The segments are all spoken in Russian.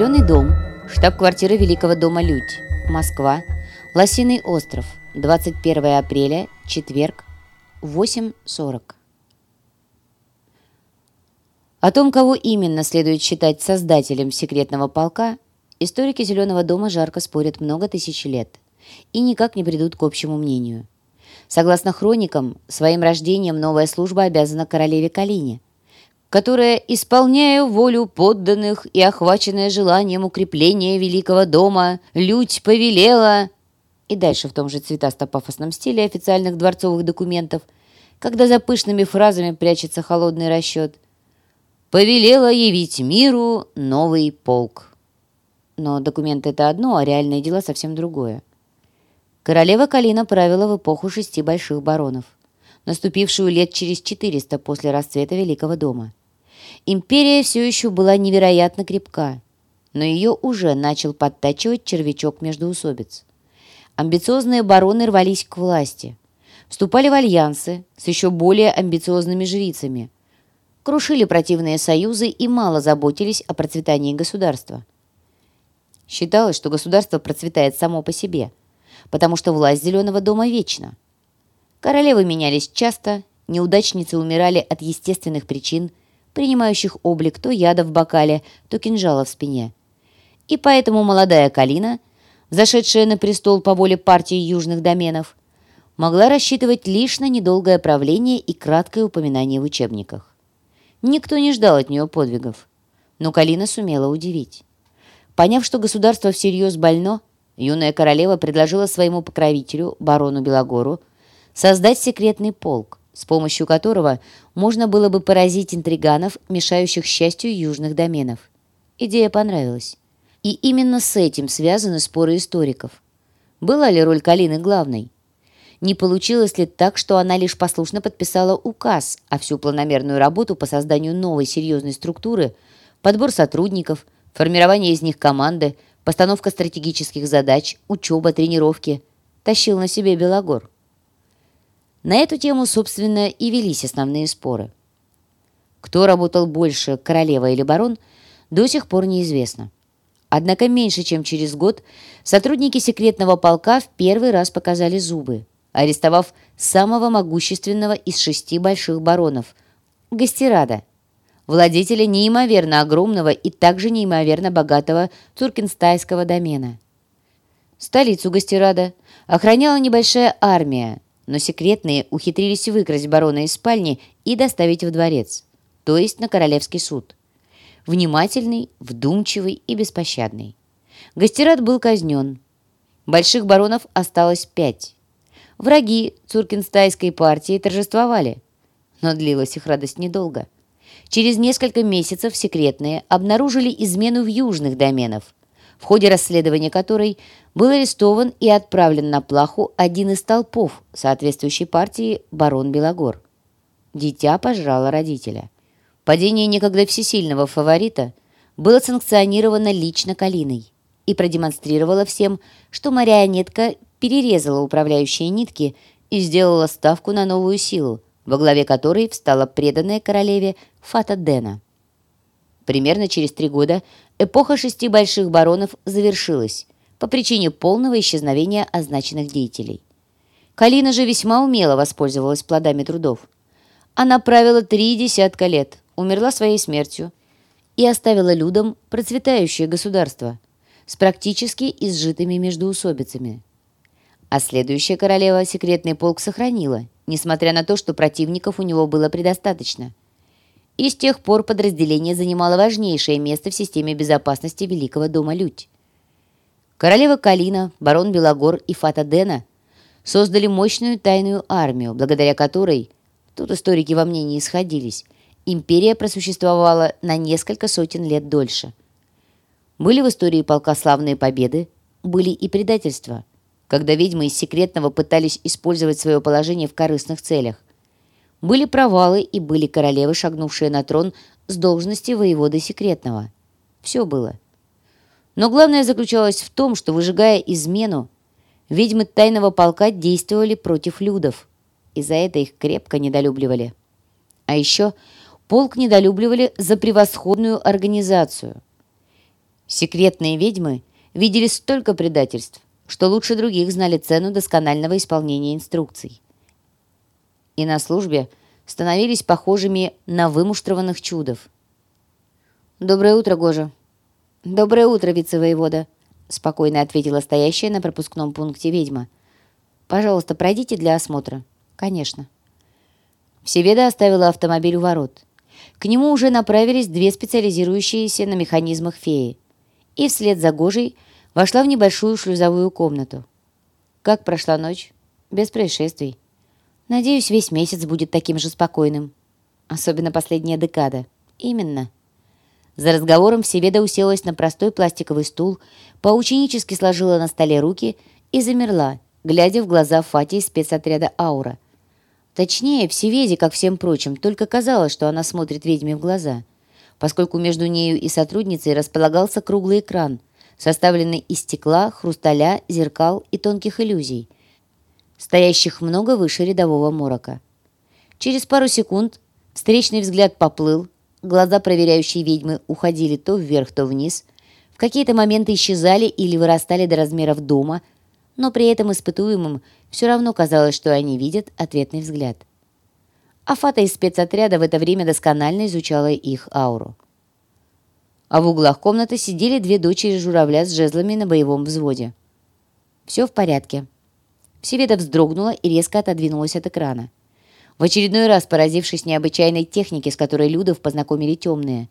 Зеленый дом, штаб-квартира Великого дома Людь, Москва, Лосиный остров, 21 апреля, четверг, 8.40. О том, кого именно следует считать создателем секретного полка, историки Зеленого дома жарко спорят много тысяч лет и никак не придут к общему мнению. Согласно хроникам, своим рождением новая служба обязана королеве Калине – которая, исполняя волю подданных и охваченная желанием укрепления великого дома, лють повелела...» И дальше в том же цветасто-пафосном стиле официальных дворцовых документов, когда за пышными фразами прячется холодный расчет, «повелела явить миру новый полк». Но документы — это одно, а реальные дела совсем другое. Королева Калина правила в эпоху шести больших баронов, наступившую лет через 400 после расцвета Великого дома. Империя все еще была невероятно крепка, но ее уже начал подтачивать червячок междоусобиц. Амбициозные бароны рвались к власти, вступали в альянсы с еще более амбициозными жрицами, крушили противные союзы и мало заботились о процветании государства. Считалось, что государство процветает само по себе, потому что власть Зеленого дома вечна. Королевы менялись часто, неудачницы умирали от естественных причин – принимающих облик то яда в бокале, то кинжала в спине. И поэтому молодая Калина, зашедшая на престол по воле партии южных доменов, могла рассчитывать лишь на недолгое правление и краткое упоминание в учебниках. Никто не ждал от нее подвигов, но Калина сумела удивить. Поняв, что государство всерьез больно, юная королева предложила своему покровителю, барону Белогору, создать секретный полк, с помощью которого можно было бы поразить интриганов, мешающих счастью южных доменов. Идея понравилась. И именно с этим связаны споры историков. Была ли роль Калины главной? Не получилось ли так, что она лишь послушно подписала указ, а всю планомерную работу по созданию новой серьезной структуры, подбор сотрудников, формирование из них команды, постановка стратегических задач, учеба, тренировки, тащил на себе Белогор? На эту тему, собственно, и велись основные споры. Кто работал больше, королева или барон, до сих пор неизвестно. Однако меньше чем через год сотрудники секретного полка в первый раз показали зубы, арестовав самого могущественного из шести больших баронов – Гастерада, владетеля неимоверно огромного и также неимоверно богатого туркенстайского домена. Столицу Гастерада охраняла небольшая армия – но секретные ухитрились выкрасть барона из спальни и доставить в дворец, то есть на королевский суд. Внимательный, вдумчивый и беспощадный. Гастерат был казнен. Больших баронов осталось пять. Враги Цуркинстайской партии торжествовали, но длилась их радость недолго. Через несколько месяцев секретные обнаружили измену в южных доменах, в ходе расследования которой был арестован и отправлен на плаху один из толпов соответствующей партии барон Белогор. Дитя пожрало родителя. Падение некогда всесильного фаворита было санкционировано лично Калиной и продемонстрировало всем, что марионетка перерезала управляющие нитки и сделала ставку на новую силу, во главе которой встала преданная королеве Фата Дена. Примерно через три года эпоха шести больших баронов завершилась по причине полного исчезновения означенных деятелей. Калина же весьма умело воспользовалась плодами трудов. Она правила три десятка лет, умерла своей смертью и оставила людям процветающее государство с практически изжитыми междоусобицами. А следующая королева секретный полк сохранила, несмотря на то, что противников у него было предостаточно – и с тех пор подразделение занимало важнейшее место в системе безопасности Великого дома Людь. Королева Калина, барон Белогор и Фата Дена создали мощную тайную армию, благодаря которой, тут историки во мнении сходились, империя просуществовала на несколько сотен лет дольше. Были в истории полка славные победы, были и предательства, когда ведьмы из секретного пытались использовать свое положение в корыстных целях. Были провалы и были королевы, шагнувшие на трон с должности воеводы секретного. Все было. Но главное заключалось в том, что, выжигая измену, ведьмы тайного полка действовали против людов, и за это их крепко недолюбливали. А еще полк недолюбливали за превосходную организацию. Секретные ведьмы видели столько предательств, что лучше других знали цену досконального исполнения инструкций. И на службе становились похожими на вымуштрованных чудов. «Доброе утро, Гожа!» «Доброе утро, вице-воевода!» — спокойно ответила стоящая на пропускном пункте ведьма. «Пожалуйста, пройдите для осмотра». «Конечно». Всеведа оставила автомобиль у ворот. К нему уже направились две специализирующиеся на механизмах феи. И вслед за Гожей вошла в небольшую шлюзовую комнату. Как прошла ночь? Без происшествий. Надеюсь, весь месяц будет таким же спокойным. Особенно последняя декада. Именно. За разговором Всеведа уселась на простой пластиковый стул, поученически сложила на столе руки и замерла, глядя в глаза Фати из спецотряда «Аура». Точнее, Всеведе, как всем прочим, только казалось, что она смотрит ведьме в глаза, поскольку между нею и сотрудницей располагался круглый экран, составленный из стекла, хрусталя, зеркал и тонких иллюзий, стоящих много выше рядового морока. Через пару секунд встречный взгляд поплыл, глаза проверяющей ведьмы уходили то вверх, то вниз, в какие-то моменты исчезали или вырастали до размеров дома – но при этом испытуемым все равно казалось, что они видят ответный взгляд. Афата из спецотряда в это время досконально изучала их ауру. А в углах комнаты сидели две дочери журавля с жезлами на боевом взводе. «Все в порядке». Всеведа вздрогнула и резко отодвинулась от экрана. В очередной раз поразившись необычайной технике, с которой Людов познакомили темные.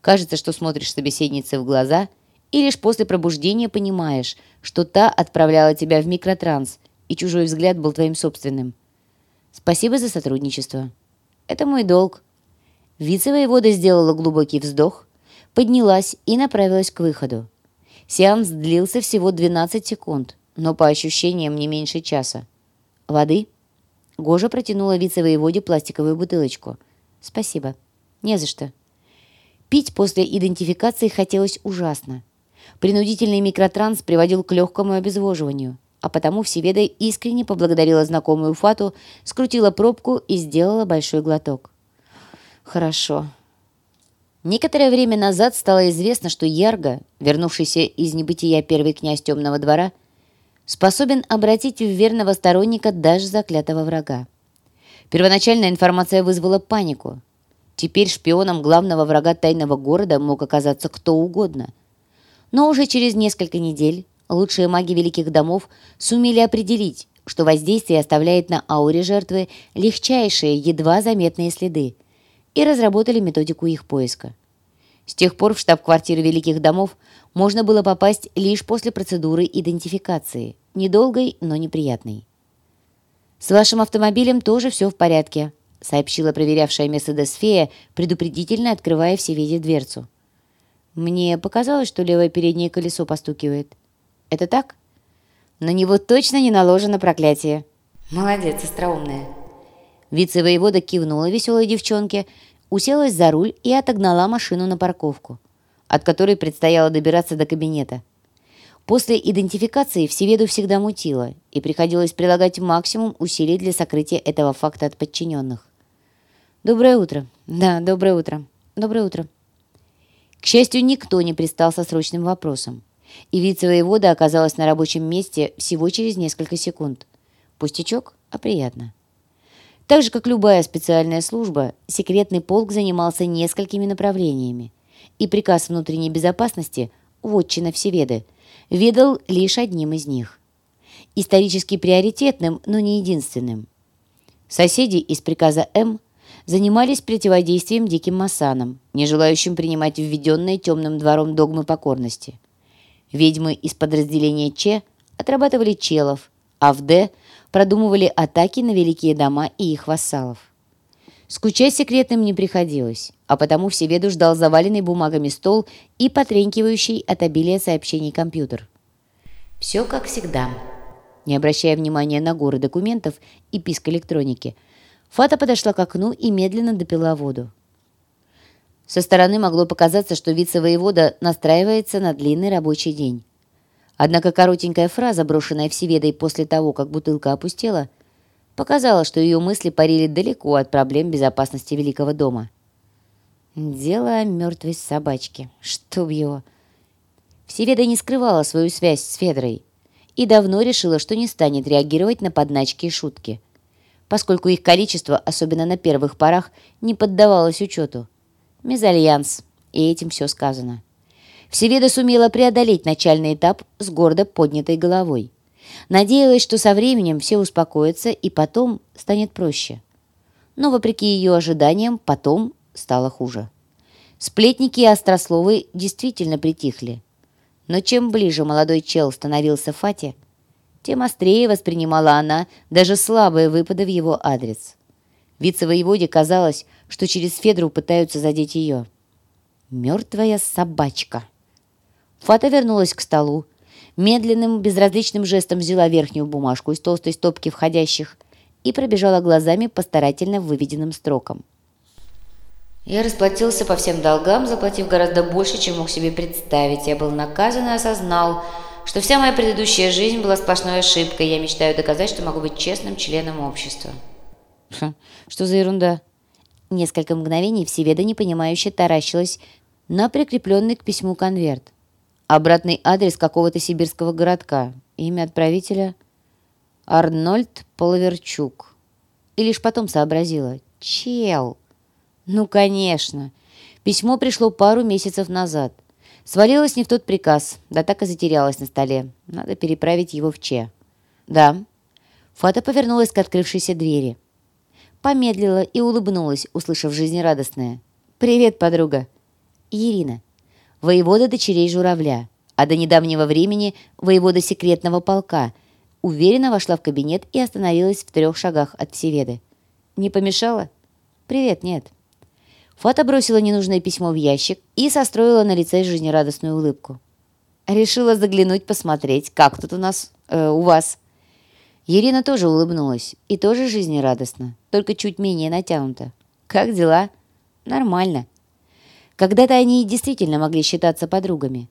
Кажется, что смотришь собеседнице в глаза – и лишь после пробуждения понимаешь, что та отправляла тебя в микротранс, и чужой взгляд был твоим собственным. Спасибо за сотрудничество. Это мой долг. Вице-воевода сделала глубокий вздох, поднялась и направилась к выходу. Сеанс длился всего 12 секунд, но по ощущениям не меньше часа. «Воды?» Гожа протянула вице-воеводе пластиковую бутылочку. «Спасибо. Не за что». Пить после идентификации хотелось ужасно. Принудительный микротранс приводил к легкому обезвоживанию, а потому Всеведа искренне поблагодарила знакомую Фату, скрутила пробку и сделала большой глоток. «Хорошо». Некоторое время назад стало известно, что Ярго, вернувшийся из небытия первый князь Темного двора, способен обратить в верного сторонника даже заклятого врага. Первоначальная информация вызвала панику. Теперь шпионом главного врага тайного города мог оказаться кто угодно – но уже через несколько недель лучшие маги великих домов сумели определить, что воздействие оставляет на ауре жертвы легчайшие, едва заметные следы, и разработали методику их поиска. С тех пор в штаб-квартиры великих домов можно было попасть лишь после процедуры идентификации, недолгой, но неприятной. «С вашим автомобилем тоже все в порядке», сообщила проверявшая Мерседес Фея, предупредительно открывая все виде дверцу. Мне показалось, что левое переднее колесо постукивает. Это так? На него точно не наложено проклятие. Молодец, остроумная. Вице-воевода кивнула веселой девчонке, уселась за руль и отогнала машину на парковку, от которой предстояло добираться до кабинета. После идентификации Всеведу всегда мутило, и приходилось прилагать максимум усилий для сокрытия этого факта от подчиненных. «Доброе утро». «Да, доброе утро. Доброе утро». К счастью, никто не пристал со срочным вопросом, и вице-воевода оказалась на рабочем месте всего через несколько секунд. Пустячок, а приятно. Так же, как любая специальная служба, секретный полк занимался несколькими направлениями, и приказ внутренней безопасности, вотчина Всеведы, ведал лишь одним из них. Исторически приоритетным, но не единственным. Соседи из приказа М занимались противодействием диким масанам, не желающим принимать введенные темным двором догмы покорности. Ведьмы из подразделения Че отрабатывали челов, а в Д продумывали атаки на великие дома и их вассалов. Скучать секретным не приходилось, а потому Всеведу ждал заваленный бумагами стол и потренькивающий от обилия сообщений компьютер. Все как всегда. Не обращая внимания на горы документов и писк электроники – Фата подошла к окну и медленно допила воду. Со стороны могло показаться, что вице-воевода настраивается на длинный рабочий день. Однако коротенькая фраза, брошенная Всеведой после того, как бутылка опустела, показала, что ее мысли парили далеко от проблем безопасности Великого дома. Дело о мертвой собачке. Чтоб его... Всеведа не скрывала свою связь с Федрой и давно решила, что не станет реагировать на подначки и шутки, поскольку их количество, особенно на первых порах, не поддавалось учету. Мезальянс, и этим все сказано. Всеведа сумела преодолеть начальный этап с гордо поднятой головой. Надеялась, что со временем все успокоятся и потом станет проще. Но, вопреки ее ожиданиям, потом стало хуже. Сплетники и острословы действительно притихли. Но чем ближе молодой чел становился Фате, тем острее воспринимала она даже слабые выпады в его адрес. Вице-воеводе казалось, что через Федру пытаются задеть ее. «Мертвая собачка!» Фата вернулась к столу, медленным, безразличным жестом взяла верхнюю бумажку из толстой стопки входящих и пробежала глазами по старательно выведенным строкам. Я расплатился по всем долгам, заплатив гораздо больше, чем мог себе представить. Я был наказан и осознал, что вся моя предыдущая жизнь была сплошной ошибкой. Я мечтаю доказать, что могу быть честным членом общества. Ха, что за ерунда? Несколько мгновений Всеведа непонимающе таращилась на прикрепленный к письму конверт. Обратный адрес какого-то сибирского городка. Имя отправителя – Арнольд Половерчук. И лишь потом сообразила. Чел! Ну, конечно. Письмо пришло пару месяцев назад. Свалилось не в тот приказ, да так и затерялось на столе. Надо переправить его в Че. Да. Фата повернулась к открывшейся двери. Помедлила и улыбнулась, услышав жизнерадостное. «Привет, подруга!» Ирина. Воевода дочерей журавля, а до недавнего времени воевода секретного полка, уверенно вошла в кабинет и остановилась в трех шагах от Всеведы. «Не помешала?» «Привет, нет». Фата бросила ненужное письмо в ящик и состроила на лице жизнерадостную улыбку. «Решила заглянуть, посмотреть, как тут у нас, э, у вас». Ирина тоже улыбнулась и тоже жизнерадостно, только чуть менее натянуто. «Как дела?» «Нормально». Когда-то они действительно могли считаться подругами.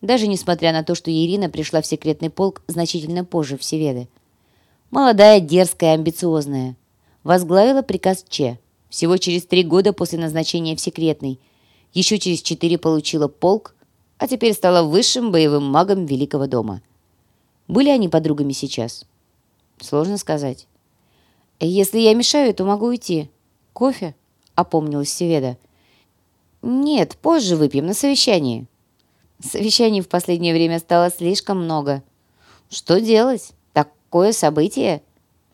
Даже несмотря на то, что Ирина пришла в секретный полк значительно позже Всеведы. Молодая, дерзкая, амбициозная. Возглавила приказ Че – всего через три года после назначения в секретный. Еще через четыре получила полк, а теперь стала высшим боевым магом Великого дома. Были они подругами сейчас? Сложно сказать. «Если я мешаю, то могу уйти. Кофе?» — опомнилась Севеда. «Нет, позже выпьем, на совещании». Совещаний в последнее время стало слишком много. Что делать? Такое событие?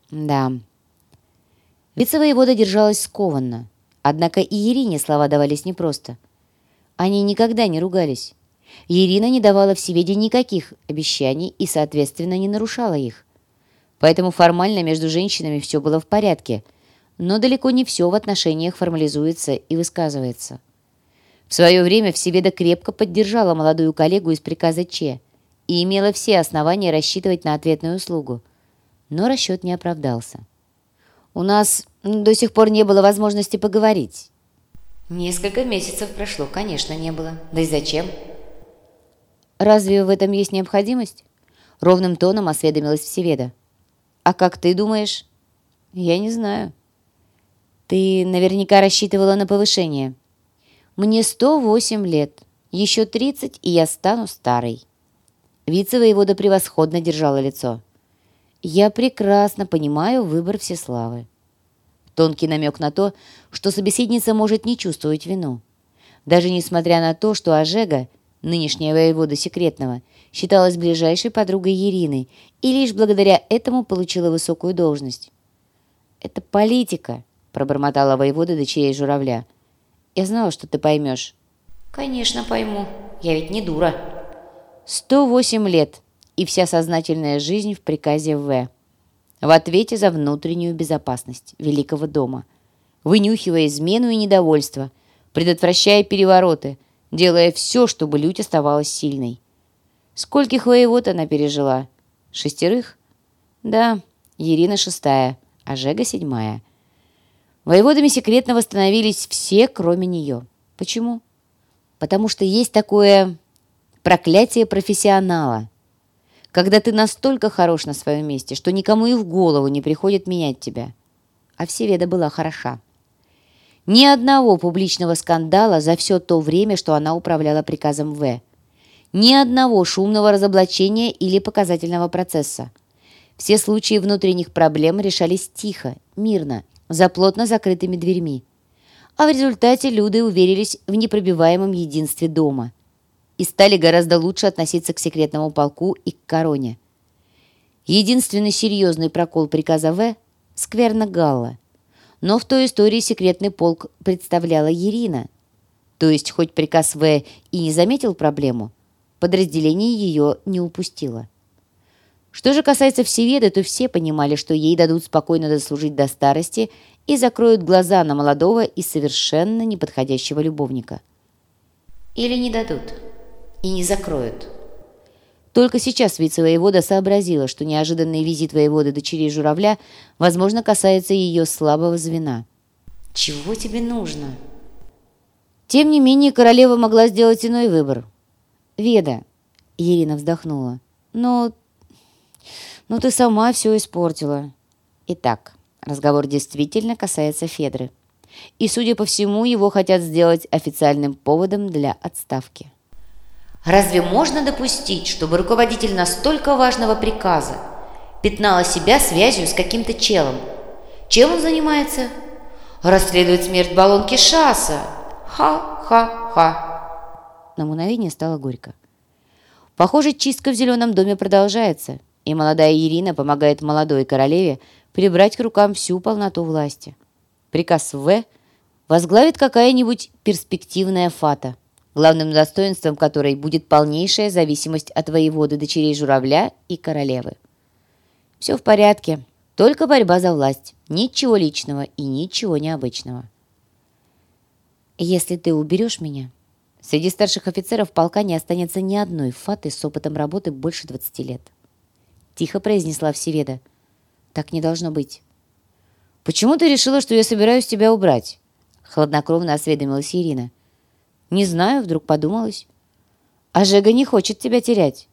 Да. Вице-воевода держалась скованно. Однако и Ирине слова давались непросто. Они никогда не ругались. Ирина не давала в Всеведе никаких обещаний и, соответственно, не нарушала их. Поэтому формально между женщинами все было в порядке, но далеко не все в отношениях формализуется и высказывается. В свое время Всеведа крепко поддержала молодую коллегу из приказа Че и имела все основания рассчитывать на ответную услугу. Но расчет не оправдался. У нас до сих пор не было возможности поговорить». «Несколько месяцев прошло, конечно, не было. Да и зачем?» «Разве в этом есть необходимость?» Ровным тоном осведомилась Всеведа. «А как ты думаешь?» «Я не знаю». «Ты наверняка рассчитывала на повышение». «Мне 108 лет. Еще 30, и я стану старой». Вице-воевода превосходно держала лицо. Я прекрасно понимаю выбор Всеславы. Тонкий намек на то, что собеседница может не чувствовать вину. Даже несмотря на то, что Ожега, нынешняя воевода секретного, считалась ближайшей подругой Ирины и лишь благодаря этому получила высокую должность. «Это политика», — пробормотала воевода дочерей журавля. «Я знала, что ты поймешь». «Конечно пойму. Я ведь не дура». «Сто восемь лет и вся сознательная жизнь в приказе В. В ответе за внутреннюю безопасность Великого дома, вынюхивая измену и недовольство, предотвращая перевороты, делая все, чтобы Людь оставалась сильной. Скольких воевод она пережила? Шестерых? Да, Ирина шестая, а Жега седьмая. Воеводами секретно становились все, кроме нее. Почему? Потому что есть такое проклятие профессионала когда ты настолько хорош на своем месте, что никому и в голову не приходит менять тебя. А Всеведа была хороша. Ни одного публичного скандала за все то время, что она управляла приказом В. Ни одного шумного разоблачения или показательного процесса. Все случаи внутренних проблем решались тихо, мирно, за плотно закрытыми дверьми. А в результате люди уверились в непробиваемом единстве дома и стали гораздо лучше относиться к секретному полку и к короне. Единственный серьезный прокол приказа В – скверна Галла. Но в той истории секретный полк представляла Ирина. То есть, хоть приказ В и не заметил проблему, подразделение ее не упустило. Что же касается Всеведы, то все понимали, что ей дадут спокойно дослужить до старости и закроют глаза на молодого и совершенно неподходящего любовника. Или не дадут, и не закроют. Только сейчас вице-воевода сообразила, что неожиданный визит воеводы дочерей журавля, возможно, касается ее слабого звена. «Чего тебе нужно?» Тем не менее, королева могла сделать иной выбор. «Веда», — Ирина вздохнула, — «но... ну ты сама все испортила». Итак, разговор действительно касается Федры. И, судя по всему, его хотят сделать официальным поводом для отставки. Разве можно допустить, чтобы руководитель настолько важного приказа пятнала себя связью с каким-то челом? Чем он занимается? Расследует смерть баллонки Шаса. Ха-ха-ха. На мгновение стало горько. Похоже, чистка в зеленом доме продолжается, и молодая Ирина помогает молодой королеве прибрать к рукам всю полноту власти. Приказ В возглавит какая-нибудь перспективная фата главным достоинством которой будет полнейшая зависимость от воеводы дочерей журавля и королевы. Все в порядке, только борьба за власть, ничего личного и ничего необычного. Если ты уберешь меня, среди старших офицеров полка не останется ни одной фаты с опытом работы больше 20 лет. Тихо произнесла Всеведа. Так не должно быть. «Почему ты решила, что я собираюсь тебя убрать?» Хладнокровно осведомилась Ирина. «Не знаю», — вдруг подумалось. «А Жега не хочет тебя терять».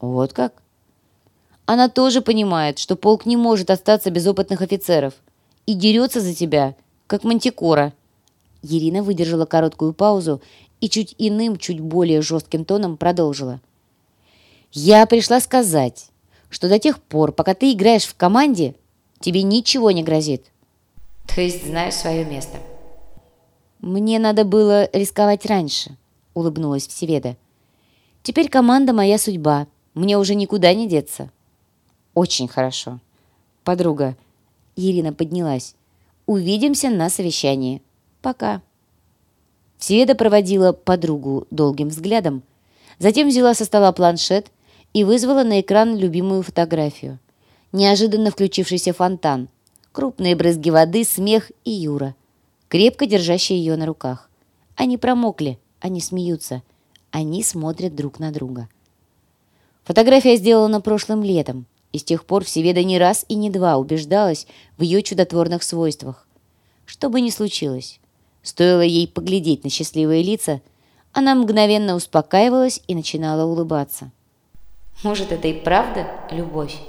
«Вот как?» «Она тоже понимает, что полк не может остаться без опытных офицеров и дерется за тебя, как мантикора». Ирина выдержала короткую паузу и чуть иным, чуть более жестким тоном продолжила. «Я пришла сказать, что до тех пор, пока ты играешь в команде, тебе ничего не грозит. То есть знаю свое место». «Мне надо было рисковать раньше», — улыбнулась Всеведа. «Теперь команда моя судьба. Мне уже никуда не деться». «Очень хорошо. Подруга». Ирина поднялась. «Увидимся на совещании. Пока». Всеведа проводила подругу долгим взглядом, затем взяла со стола планшет и вызвала на экран любимую фотографию. Неожиданно включившийся фонтан, крупные брызги воды, смех и Юра — крепко держащие ее на руках. Они промокли, они смеются, они смотрят друг на друга. Фотография сделана прошлым летом, и с тех пор Всеведа не раз и не два убеждалась в ее чудотворных свойствах. Что бы ни случилось, стоило ей поглядеть на счастливые лица, она мгновенно успокаивалась и начинала улыбаться. Может, это и правда любовь?